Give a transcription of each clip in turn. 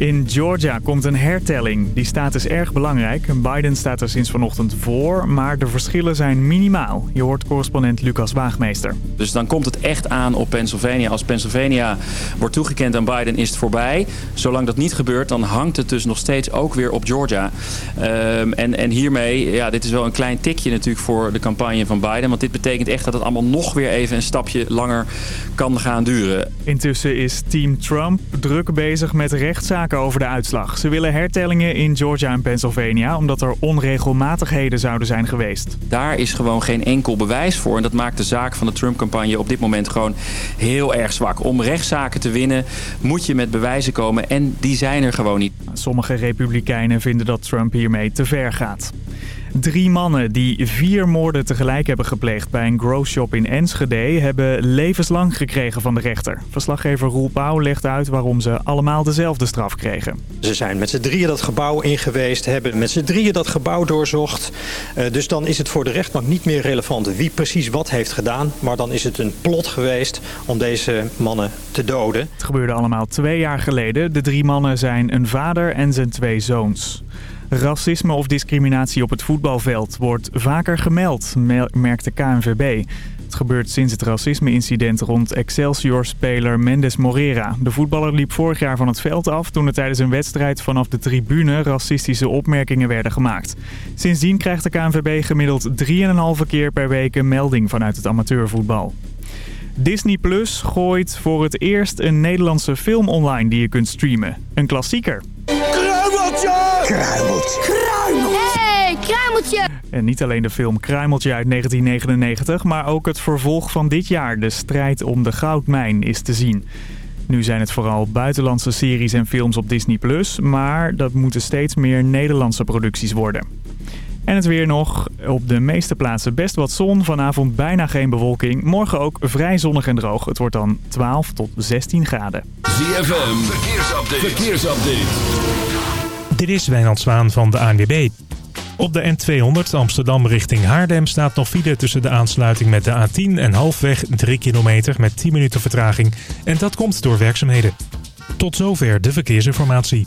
In Georgia komt een hertelling. Die staat is erg belangrijk. Biden staat er sinds vanochtend voor, maar de verschillen zijn minimaal. Je hoort correspondent Lucas Waagmeester. Dus dan komt het echt aan op Pennsylvania. Als Pennsylvania wordt toegekend aan Biden is het voorbij. Zolang dat niet gebeurt, dan hangt het dus nog steeds ook weer op Georgia. Um, en, en hiermee, ja, dit is wel een klein tikje natuurlijk voor de campagne van Biden. Want dit betekent echt dat het allemaal nog weer even een stapje langer kan gaan duren. Intussen is team Trump druk bezig met rechtszaken over de uitslag. Ze willen hertellingen in Georgia en Pennsylvania omdat er onregelmatigheden zouden zijn geweest. Daar is gewoon geen enkel bewijs voor. En dat maakt de zaak van de Trump-campagne op dit moment gewoon heel erg zwak. Om rechtszaken te winnen moet je met bewijzen komen en die zijn er gewoon niet. Sommige republikeinen vinden dat Trump hiermee te ver gaat. Drie mannen die vier moorden tegelijk hebben gepleegd bij een growshop in Enschede... hebben levenslang gekregen van de rechter. Verslaggever Roel Pauw legt uit waarom ze allemaal dezelfde straf kregen. Ze zijn met z'n drieën dat gebouw in geweest, hebben met z'n drieën dat gebouw doorzocht. Uh, dus dan is het voor de rechtbank niet meer relevant wie precies wat heeft gedaan. Maar dan is het een plot geweest om deze mannen te doden. Het gebeurde allemaal twee jaar geleden. De drie mannen zijn een vader en zijn twee zoons. Racisme of discriminatie op het voetbalveld wordt vaker gemeld, merkt de KNVB. Het gebeurt sinds het racisme-incident rond Excelsior-speler Mendes Morera. De voetballer liep vorig jaar van het veld af toen er tijdens een wedstrijd vanaf de tribune racistische opmerkingen werden gemaakt. Sindsdien krijgt de KNVB gemiddeld 3,5 keer per week een melding vanuit het amateurvoetbal. Disney Plus gooit voor het eerst een Nederlandse film online die je kunt streamen. Een klassieker. Kruimeltje! Kruimeltje! Hey, kruimeltje! En niet alleen de film Kruimeltje uit 1999, maar ook het vervolg van dit jaar, De strijd om de goudmijn, is te zien. Nu zijn het vooral buitenlandse series en films op Disney+, maar dat moeten steeds meer Nederlandse producties worden. En het weer nog. Op de meeste plaatsen best wat zon. Vanavond bijna geen bewolking. Morgen ook vrij zonnig en droog. Het wordt dan 12 tot 16 graden. ZFM, verkeersupdate. verkeersupdate. Dit is Wijnand Zwaan van de ANWB. Op de N200 Amsterdam richting Haardem staat nog file tussen de aansluiting met de A10 en halfweg 3 kilometer met 10 minuten vertraging. En dat komt door werkzaamheden. Tot zover de verkeersinformatie.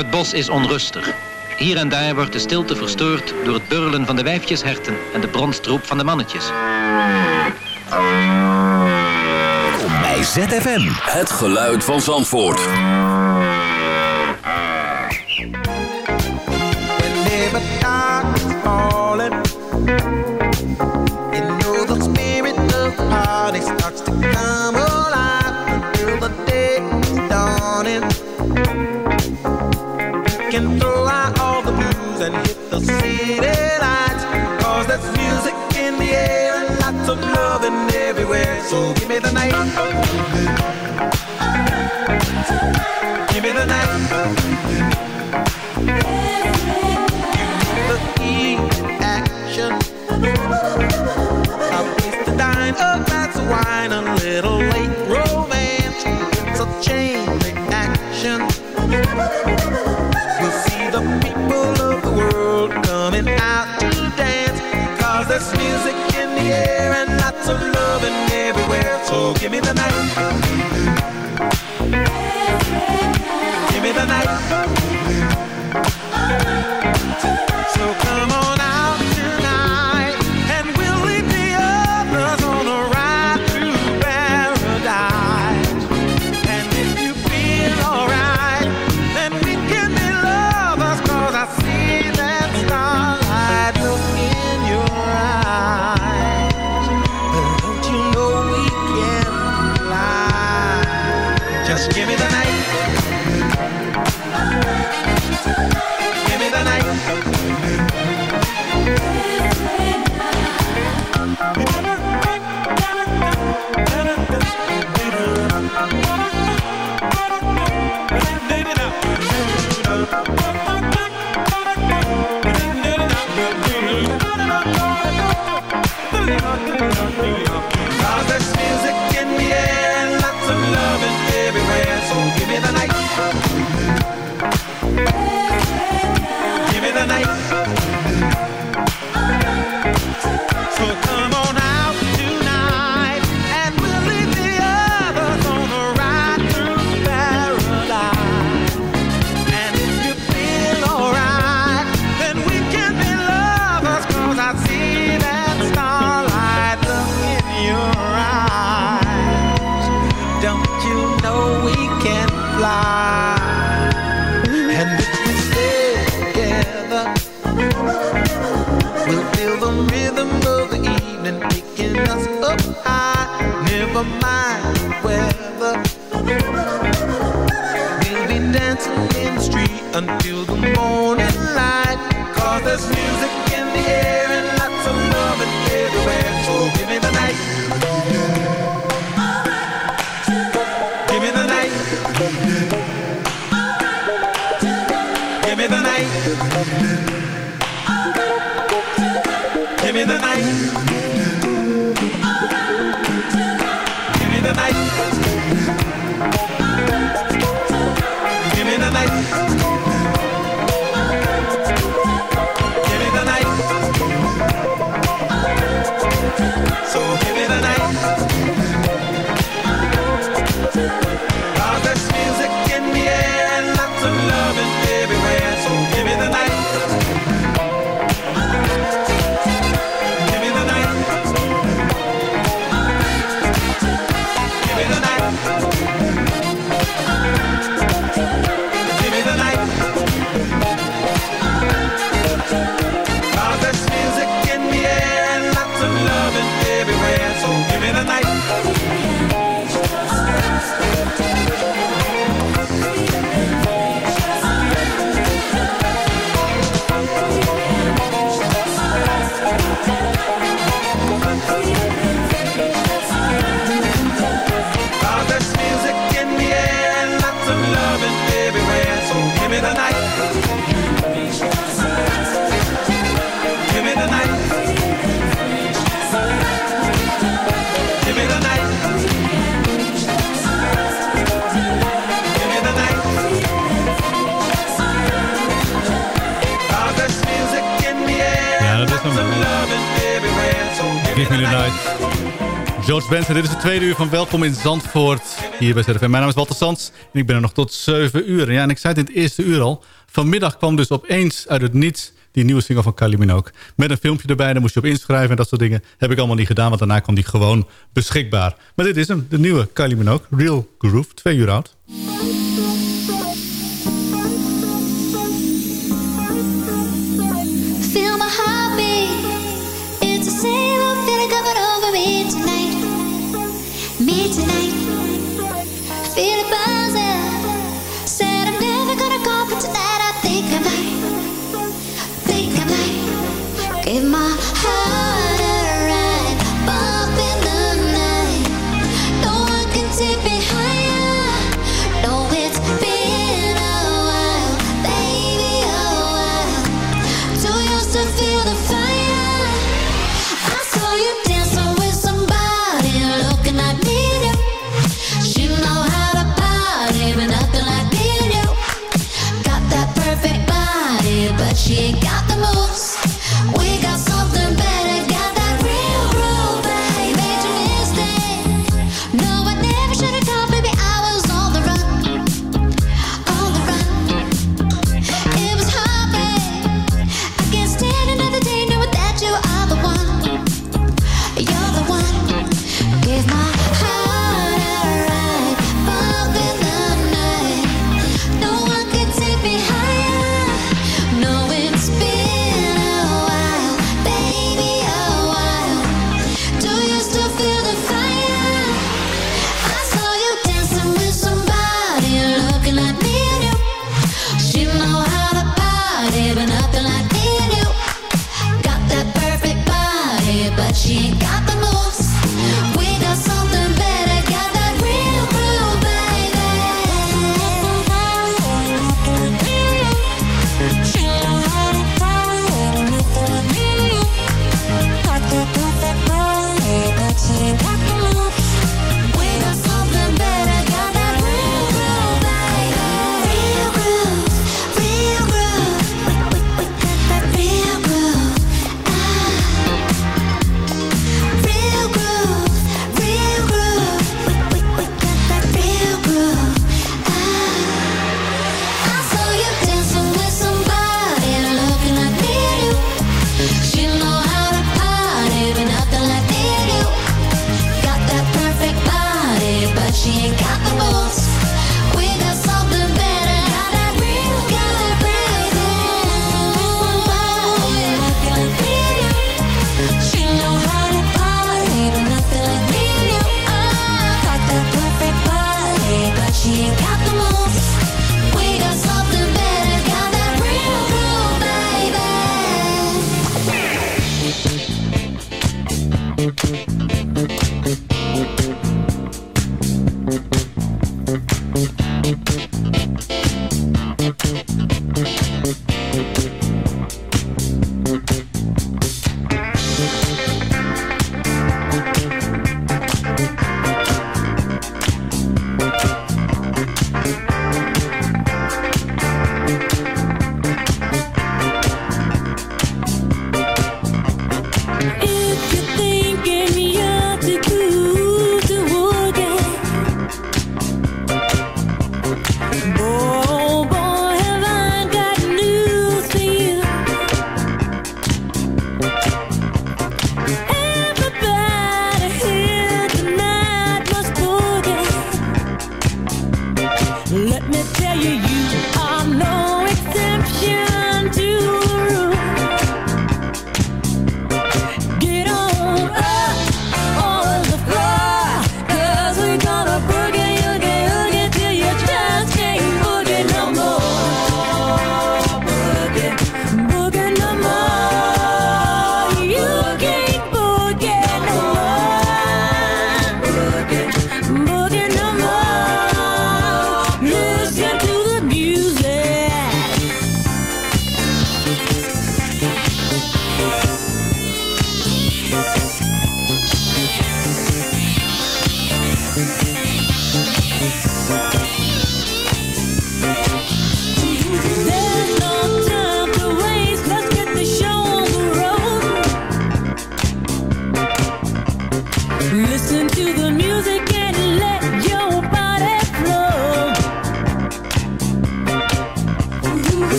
Het bos is onrustig. Hier en daar wordt de stilte verstoord door het burlen van de wijfjesherten en de bronstroep van de mannetjes. bij ZFM. Het geluid van Zandvoort. starts to come alive and hit the city lights. Cause there's music in the air and lots of loving everywhere. So give me the night. Give me the night. Welcome. George Benson. Dit is het tweede uur van Welkom in Zandvoort. Hier bij ZFM. Mijn naam is Walter Sands en ik ben er nog tot 7 uur. Ja, en ik zei het in het eerste uur al. Vanmiddag kwam dus opeens uit het niets die nieuwe single van Kylie Minogue. Met een filmpje erbij, daar moest je op inschrijven en dat soort dingen. Heb ik allemaal niet gedaan, want daarna kwam die gewoon beschikbaar. Maar dit is hem, de nieuwe Kylie Minogue. Real Groove, twee uur oud.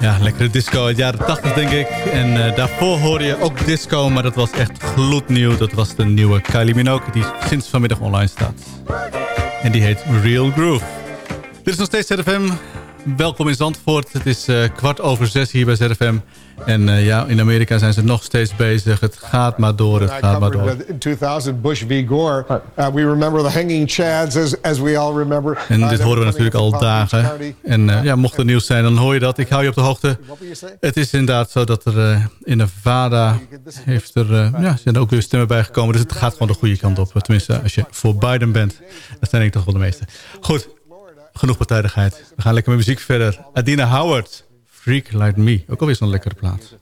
Ja, lekkere disco uit jaren 80 denk ik. En eh, daarvoor hoorde je ook disco, maar dat was echt gloednieuw. Dat was de nieuwe Kylie Minogue die sinds vanmiddag online staat. En die heet Real Groove. Dit is nog steeds ZFM. Welkom in Zandvoort. Het is eh, kwart over zes hier bij ZFM. En eh, ja, in Amerika zijn ze nog steeds bezig. Het gaat maar door, het gaat maar door. in 2000 Bush v. Gore. Uh, we remember the hanging chads as, as we all remember. En dit horen we natuurlijk al dagen. En eh, ja, mocht er nieuws zijn, dan hoor je dat. Ik hou je op de hoogte. Het is inderdaad zo dat er in Nevada heeft er, ja, zijn er ook weer stemmen bijgekomen. Dus het gaat gewoon de goede kant op. Tenminste, als je voor Biden bent. Dat zijn ik toch wel de meeste. Goed, genoeg partijdigheid. We gaan lekker met muziek verder. Adina Howard, Freak Like Me. Ook alweer zo'n lekkere plaat.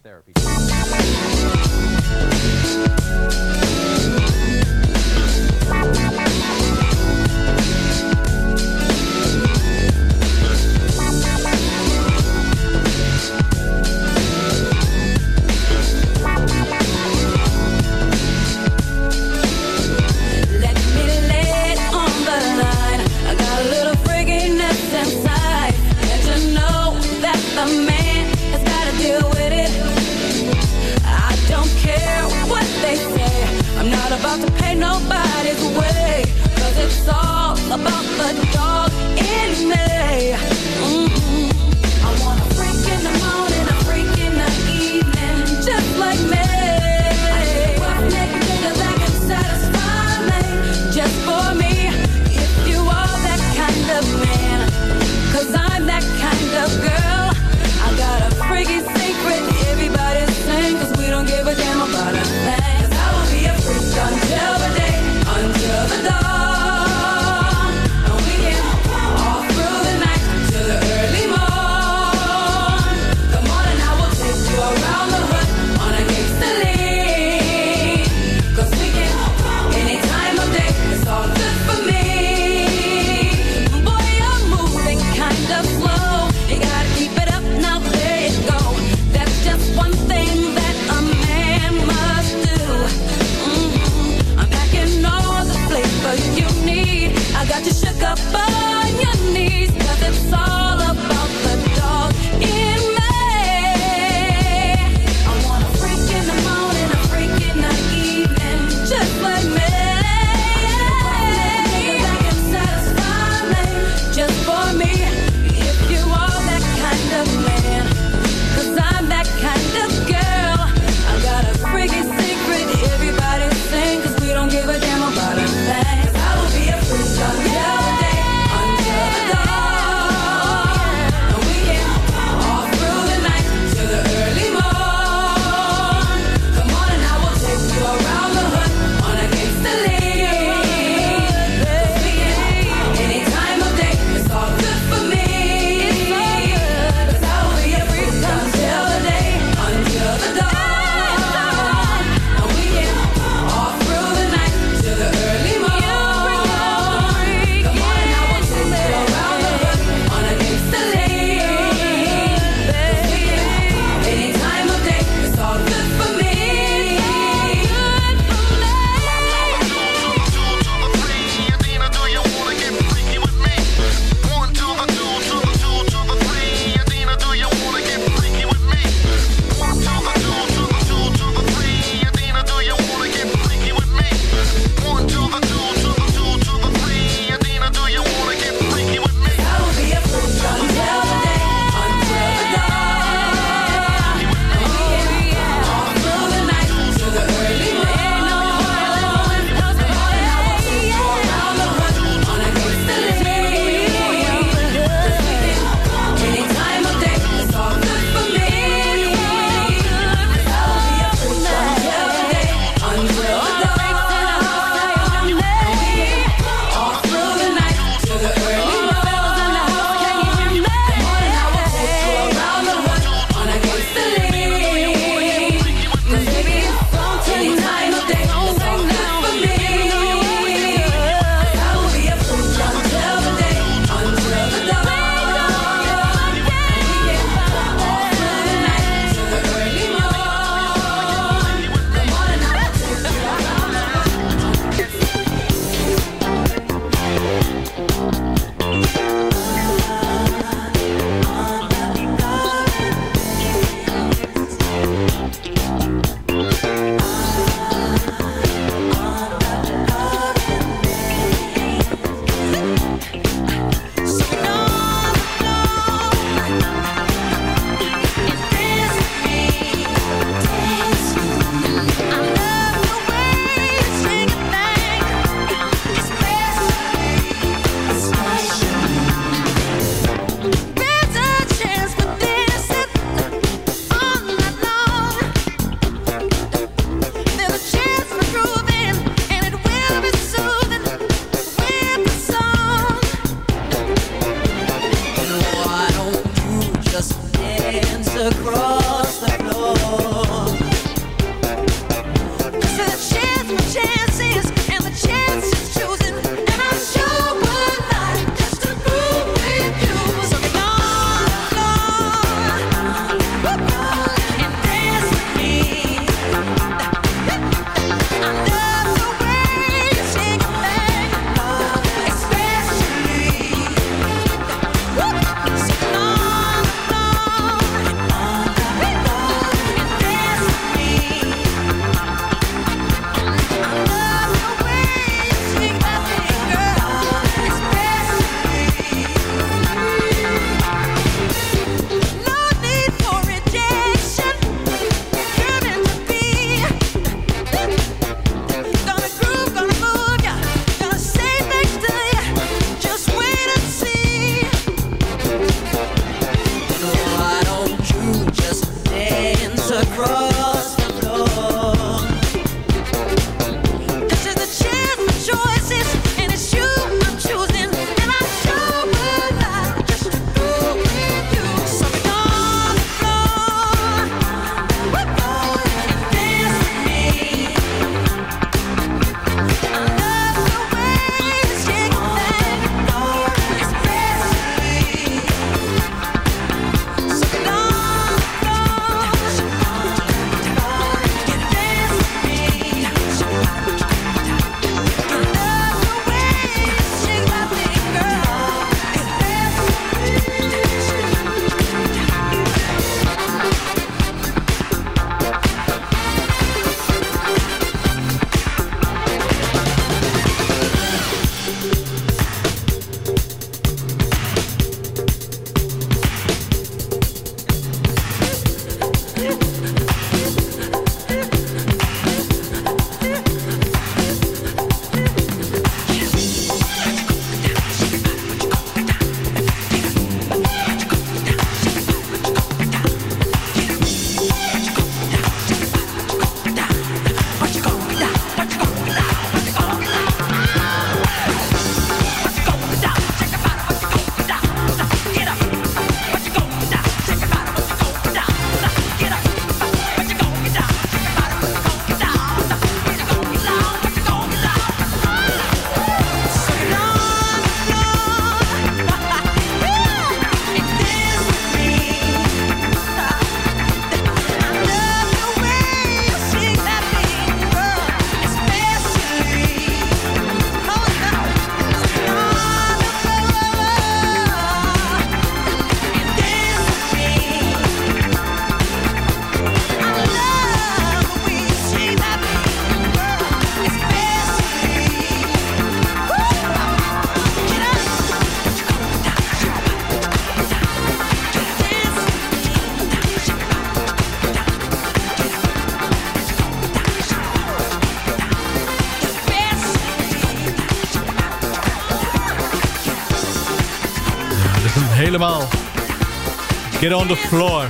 Get on the floor.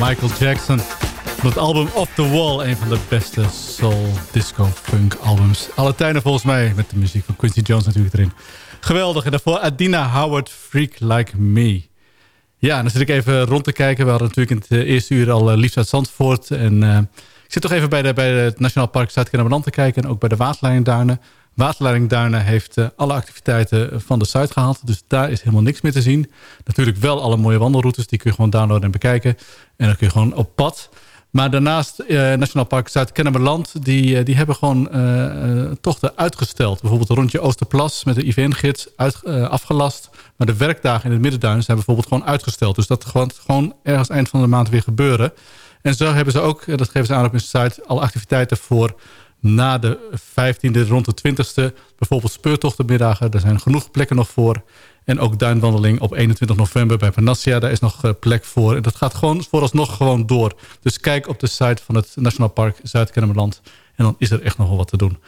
Michael Jackson. Van het album Off the Wall. Een van de beste soul, disco, funk albums. Alle tijden volgens mij. Met de muziek van Quincy Jones natuurlijk erin. Geweldig. En daarvoor Adina Howard, Freak Like Me. Ja, dan zit ik even rond te kijken. We hadden natuurlijk in het eh, eerste uur al uh, uit Zandvoort. En eh, ik zit toch even bij, de, bij het Nationaal Park Zuid-Kennemerland te kijken. En ook bij de Waterleidingduinen. Waterleidingduinen heeft alle activiteiten van de site gehaald. Dus daar is helemaal niks meer te zien. Natuurlijk wel alle mooie wandelroutes. Die kun je gewoon downloaden en bekijken. En dan kun je gewoon op pad. Maar daarnaast, eh, Nationaal Park Zuid-Kennemerland... Die, die hebben gewoon uh, tochten uitgesteld. Bijvoorbeeld rondje Oosterplas met de IVN-gids afgelast. Maar de werkdagen in het Middenduin zijn bijvoorbeeld gewoon uitgesteld. Dus dat gaat gewoon ergens eind van de maand weer gebeuren. En zo hebben ze ook, dat geven ze aan op hun site... alle activiteiten voor na de 15e, rond de 20e. Bijvoorbeeld speurtochtenmiddagen, daar zijn genoeg plekken nog voor. En ook duinwandeling op 21 november bij Panassia. Daar is nog eh, plek voor. En dat gaat gewoon vooralsnog gewoon door. Dus kijk op de site van het Nationaal Park Zuid-Kennemerland. En dan is er echt nog wel wat te doen.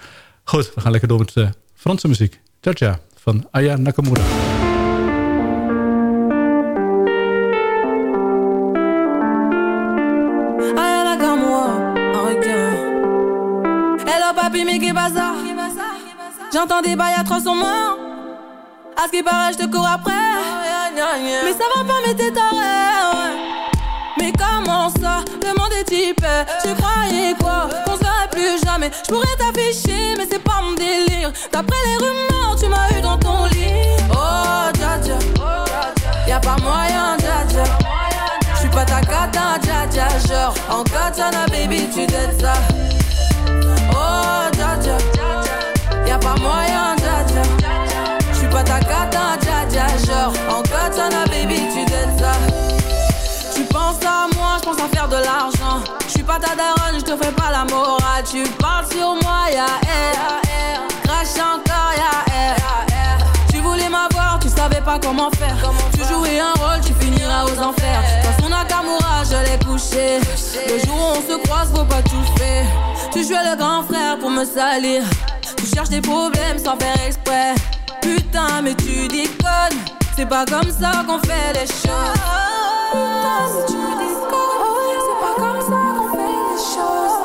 Goed, we gaan lekker door met de Franse muziek. Ciao van Aya Nakamura. J'entends des bails atroces en main. À ce qui paraît, je te cours après. Mais ça va pas, mais t'es taré. Mais comment ça, est type Tu croyais quoi? Qu'on serait plus jamais. Je pourrais t'afficher, mais c'est pas mon délire. D'après les rumeurs, tu m'as eu dans ton lit. Oh, dja dja. Y'a pas moyen, dja dja. J'suis pas ta cata, dja dja. Genre, en katana, baby, tu t'aides ça. Oh, dja Y'a moyen, dja dja J'suis pas ta cata, dja dja Genre, en katana, baby, tu t'aides ça tu penses à moi, je pense à faire de l'argent. Je suis pas ta daronne, je te fais pas la morale. Tu parles sur moi, ya air. Crash encore, ya air. Tu voulais m'avoir, tu savais pas comment faire. Tu jouais un rôle, tu finiras aux enfers. Dans son Nakamura, je l'ai couché. Le jour où on se croise, faut pas tout faire. Tu jouais le grand frère pour me salir. Cherches des problèmes sans faire exprès. Putain, mais tu déconnes. C'est pas comme ça qu'on fait les choses. Putain, mais tu déconnes. C'est pas comme ça qu'on fait les choses.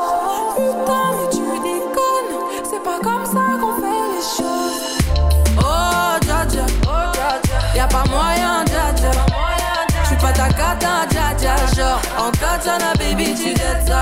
Putain, mais tu déconnes. C'est pas comme ça qu'on fait les choses. Oh, dja dja. Y'a pas moyen, dja dja. J'suis pas ta cata, dja dja. Genre, en katana, baby, tu t'aides ça.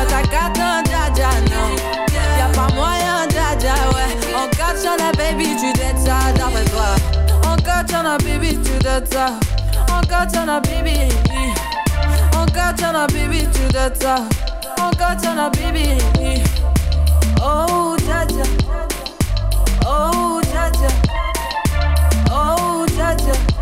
Pas à Jaja, no, Y'a pas moyen dja ouais catch on a baby tu dettes ça d'après toi. Encore sur la baby tu dettes ça catch on a baby on catch on a baby tu dettes ça catch on a baby Oh Jaja, Oh Jaja, Oh Jaja.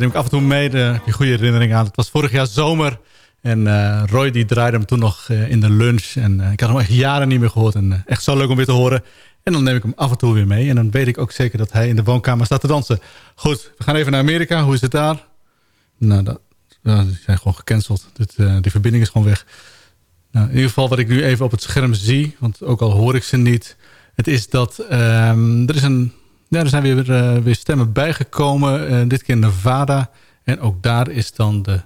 Neem ik af en toe mee. Je goede herinnering aan. Het was vorig jaar zomer. En eh, Roy die draaide hem toen nog eh, in de lunch. En eh, ik had hem echt jaren niet meer gehoord. En echt zo leuk om weer te horen. En dan neem ik hem af en toe weer mee. En dan weet ik ook zeker dat hij in de woonkamer staat te dansen. Goed, we gaan even naar Amerika. Hoe is het daar? Nou, dat, zijn gewoon gecanceld. Dit, die verbinding is gewoon weg. Nou, in ieder geval wat ik nu even op het scherm zie. Want ook al hoor ik ze niet. Het is dat ehm, er, is een, ja, er zijn weer, eh, weer stemmen bijgekomen. eh, dit keer Nevada. En ook daar is dan de,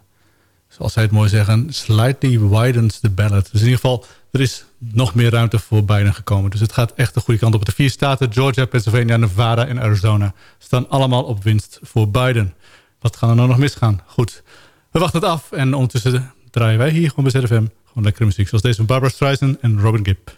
zoals zij het mooi zeggen... slightly widens the ballot. Dus in ieder geval, er is nog meer ruimte voor Biden gekomen. Dus het gaat echt de goede kant op. De vier staten, Georgia, Pennsylvania, Nevada en Arizona... staan allemaal op winst voor Biden. Wat kan er nou nog misgaan? Goed, we wachten het af. En ondertussen draaien wij hier gewoon bij ZFM... gewoon lekkere muziek. Zoals deze van Barbara Streisand en Robin Gibb.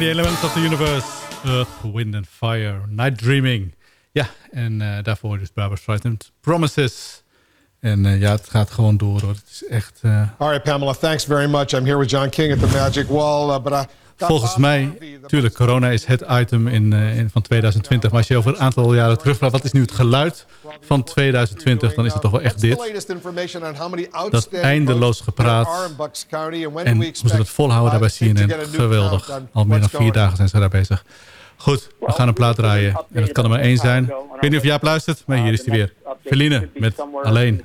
Mighty Elements of the Universe. Earth, Wind and Fire. Night Dreaming. Ja, en eh, daarvoor dus Barbara Streisand. Promises. En eh, ja, het gaat gewoon door hoor. Het is echt... eh, All right, Pamela, thanks very much. I'm here with John King at the Magic Wall. Uh, but I, Volgens mij, tuurlijk, corona is het item in, eh, in, van 2020. Maar als je over een aantal jaren terugvraagt, wat is nu het geluid van 2020, dan is het toch wel echt dit. Dat eindeloos gepraat. En hoe ze dat expect, volhouden daar bij CNN, geweldig. Al meer dan vier dagen zijn ze daar bezig. Goed, we gaan een plaat draaien. En het kan er maar één zijn. Ik weet niet of Jaap luistert, maar hier is hij weer. Feline met Alleen.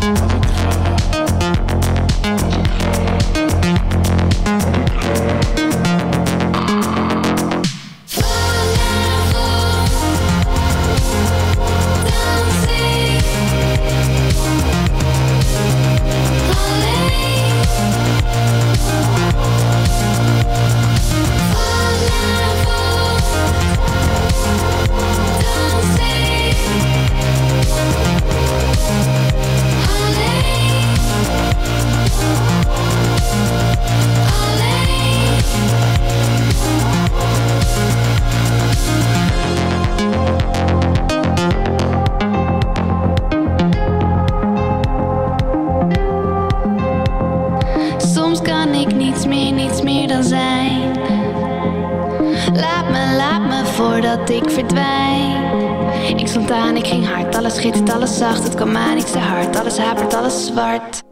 als ik ik verdwijn. Ik stond aan, ik ging hard, alles schittert, alles zacht. Het kwam aan, ik zei hard, alles hapert, alles zwart.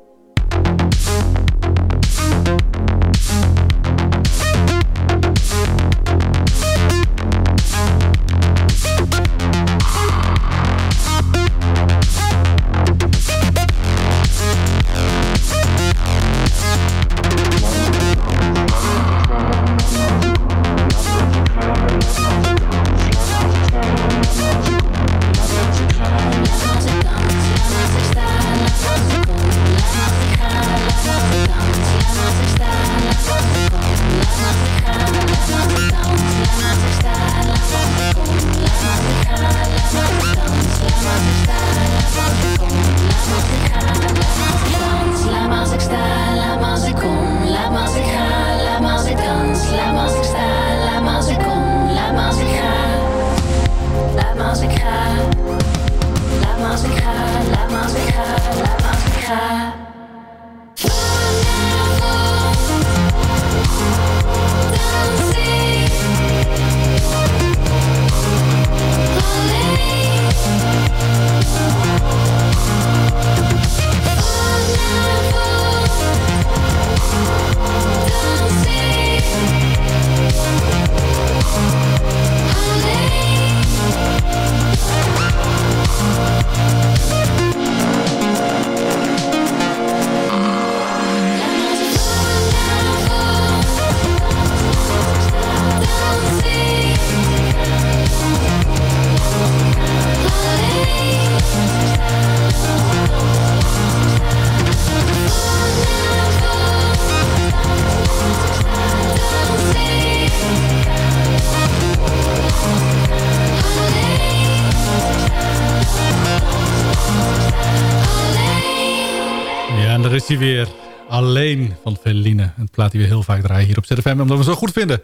Weer. Alleen van Feline. Een plaat die we heel vaak draaien hier op ZFM. Omdat we hem zo goed vinden.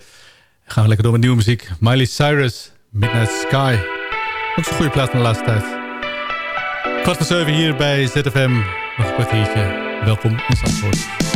Gaan we lekker door met nieuwe muziek. Miley Cyrus, Midnight Sky. Ook zo'n goede plaat van de laatste tijd. Kwart voor zeven hier bij ZFM. Nog een kwartiertje. Welkom in Zandvoort.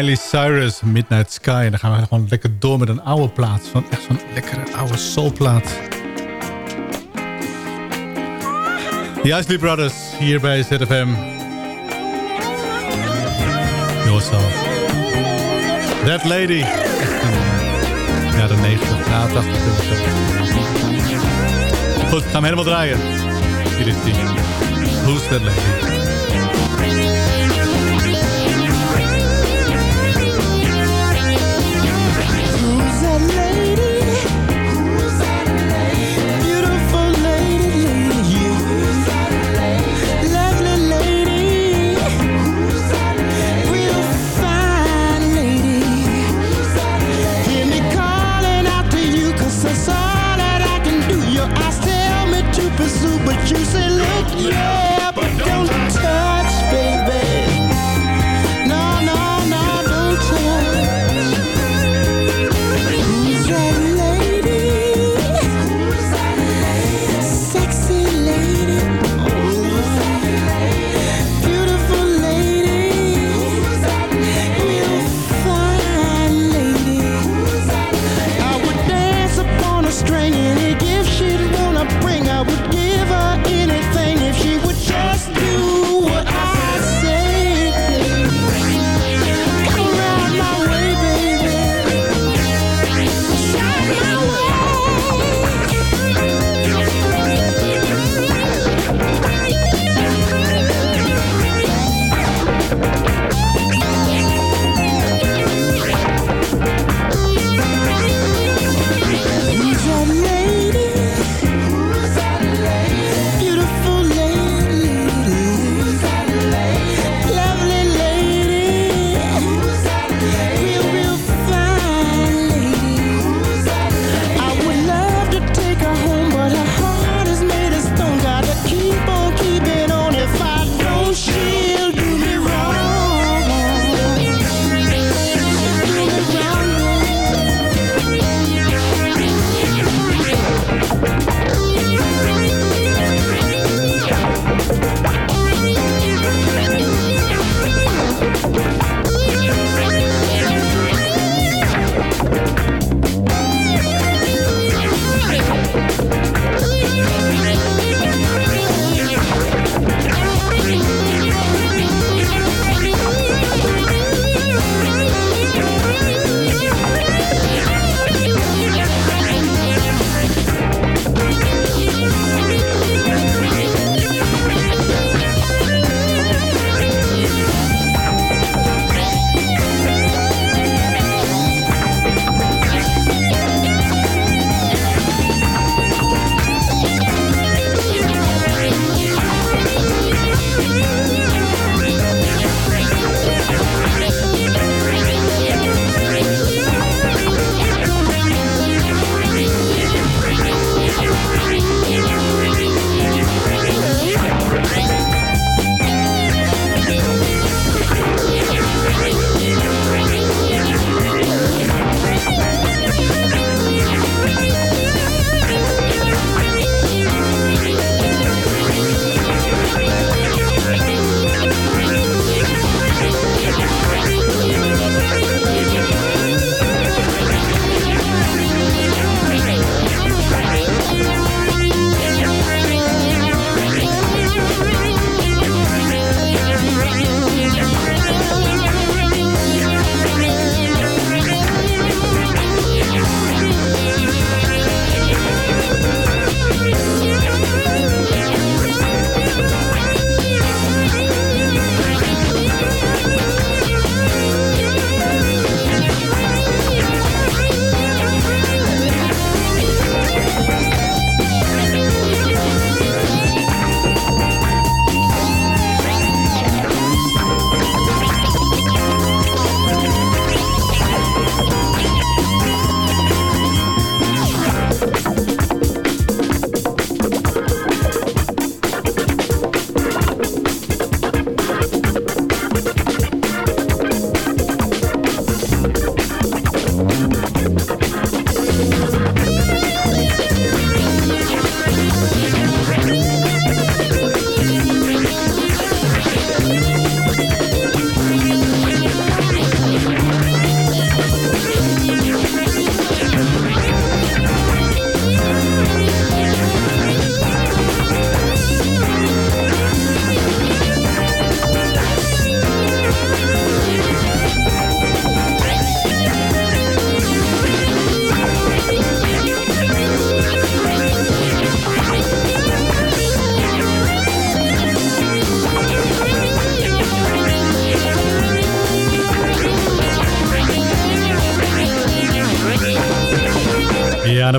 Miley Cyrus, Midnight Sky. En dan gaan we gewoon lekker door met een oude plaat. Van echt zo'n lekkere oude soulplaat. The Isley Brothers, hier bij ZFM. Yourself. That Lady. Ja, de 90, na 80. Goed, gaan we helemaal draaien. Hier is die. Who's That Lady?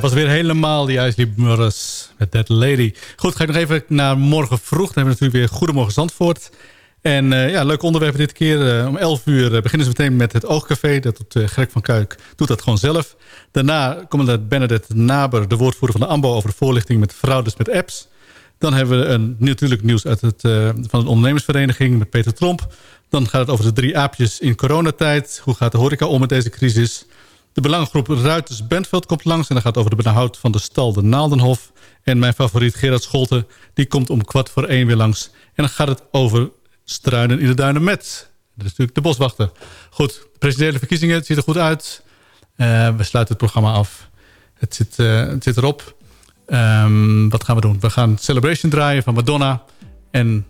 Dat was weer helemaal die Isley Brothers met That Lady. Goed, ga ik nog even naar morgen vroeg. Dan hebben we natuurlijk weer Goedemorgen Zandvoort. En eh, ja, leuk onderwerp dit keer. Eh, om 11 uur eh, beginnen ze meteen met het Oogcafé. Dat doet Greg van Kuik doet dat gewoon zelf. Daarna komt Bernadette Naber, de woordvoerder van de AMBO... over de voorlichting met fraudes met apps. Dan hebben we een, natuurlijk nieuws uit het, van de ondernemersvereniging met Peter Tromp. Dan gaat het over de drie aapjes in coronatijd. Hoe gaat de horeca om met deze crisis? De belangengroep Ruiters Bentveld komt langs... en dan gaat over de behoud van de stal de Naaldenhof. En mijn favoriet Gerard Scholten, die komt om kwart voor één weer langs. En dan gaat het over struinen in de duinen met. Dat is natuurlijk de boswachter. Goed, de presidentiële verkiezingen, het ziet er goed uit. Uh, we sluiten het programma af. Het zit, uh, het zit erop. Um, wat gaan we doen? We gaan Celebration draaien van Madonna. En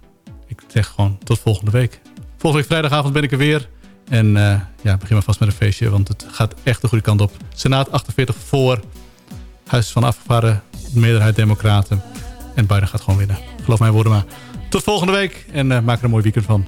ik zeg gewoon tot volgende week. Volgende week vrijdagavond ben ik er weer. En uh, ja, begin maar vast met een feestje, want het gaat echt de goede kant op. Senaat 48 voor. Huis van Afgevaarden, meerderheid democraten. En Biden gaat gewoon winnen. Geloof mij woorden maar. Tot volgende week en uh, maak er een mooi weekend van.